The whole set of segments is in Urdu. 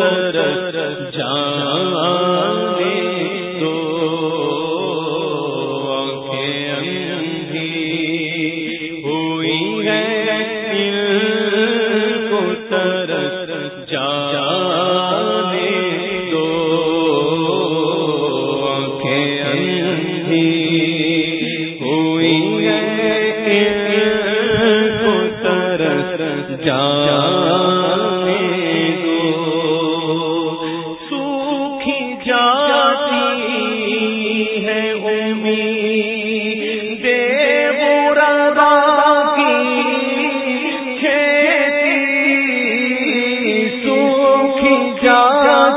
طرف جانے دو آنکھیں اندھی جانے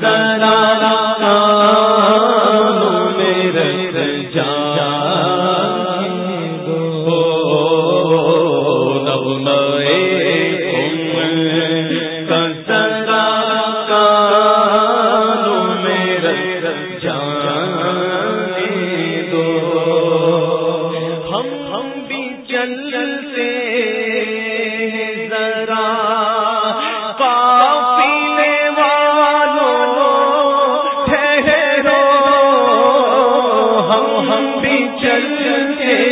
کر چل کے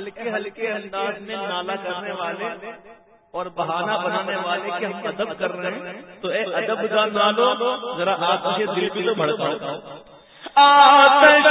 ہلکے ہلکے انداز میں نالا کرنے والے اور بہانہ بنانے والے کے ہم ادب کر رہے ہیں تو اے ادب کا نالو ذرا آپ دل بھی تو بڑھتا تو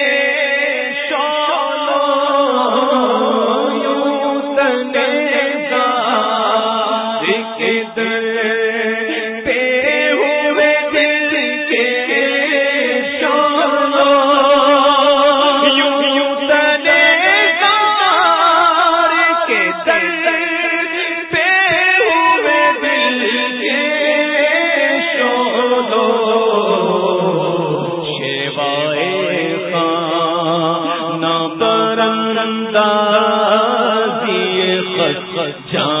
دیے خط جان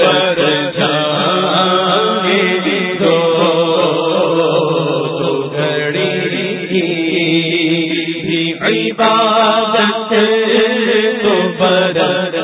تو ادب